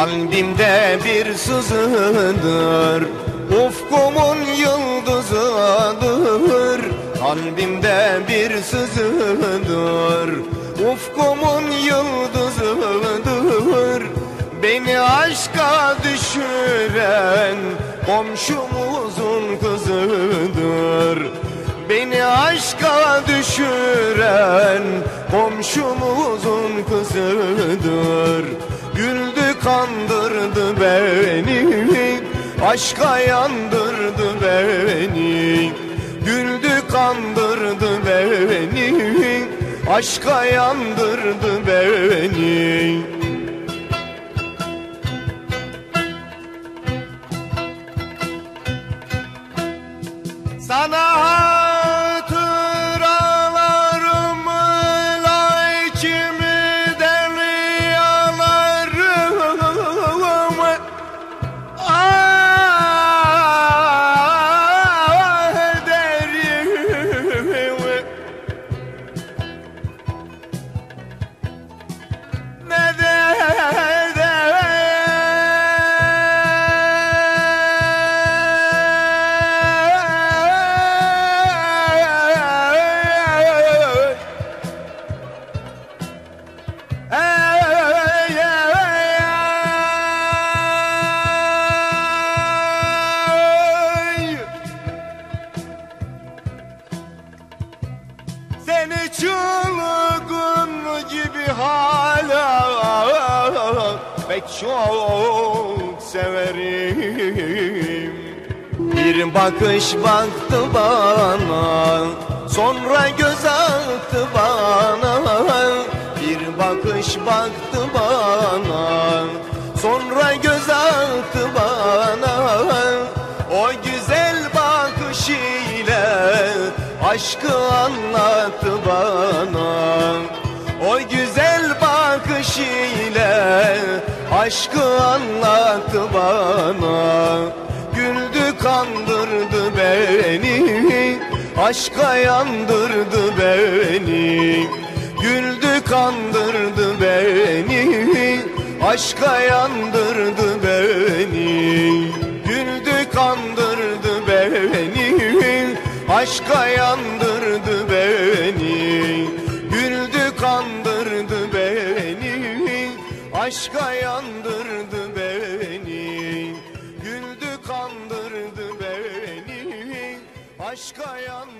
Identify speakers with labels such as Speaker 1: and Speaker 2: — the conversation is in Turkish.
Speaker 1: Kalbimde bir sızıdır Ufkumun yıldızıdır. Kalbimde bir sızıdır Ufkumun yıldızıdır. Beni aşka düşüren Komşumuzun kızıdır. Beni aşka düşüren Komşumuzun kızıdır. Güldü kandırdı beni. Aşka yandırdı beni. Güldü kandırdı beni. Aşka yandırdı beni. Sana Seni çılgın gibi hala pek çok severim. Bir bakış baktı bana sonra göz attı bana. Bir bakış baktı bana sonra göz attı bana. O güzel bakışıyla aşkı anlattı bana. O güzel bakışıyla aşkı anlattı bana. Güldü kandırdı beni. Aşka yandırdı beni. Güldü kandırdı beni. Aşka yandırdı Aşka yandırdı beni Güldü kandırdı beni. Aşka yandırdı beni Güldü kandırdı beni. Aşka yandırdı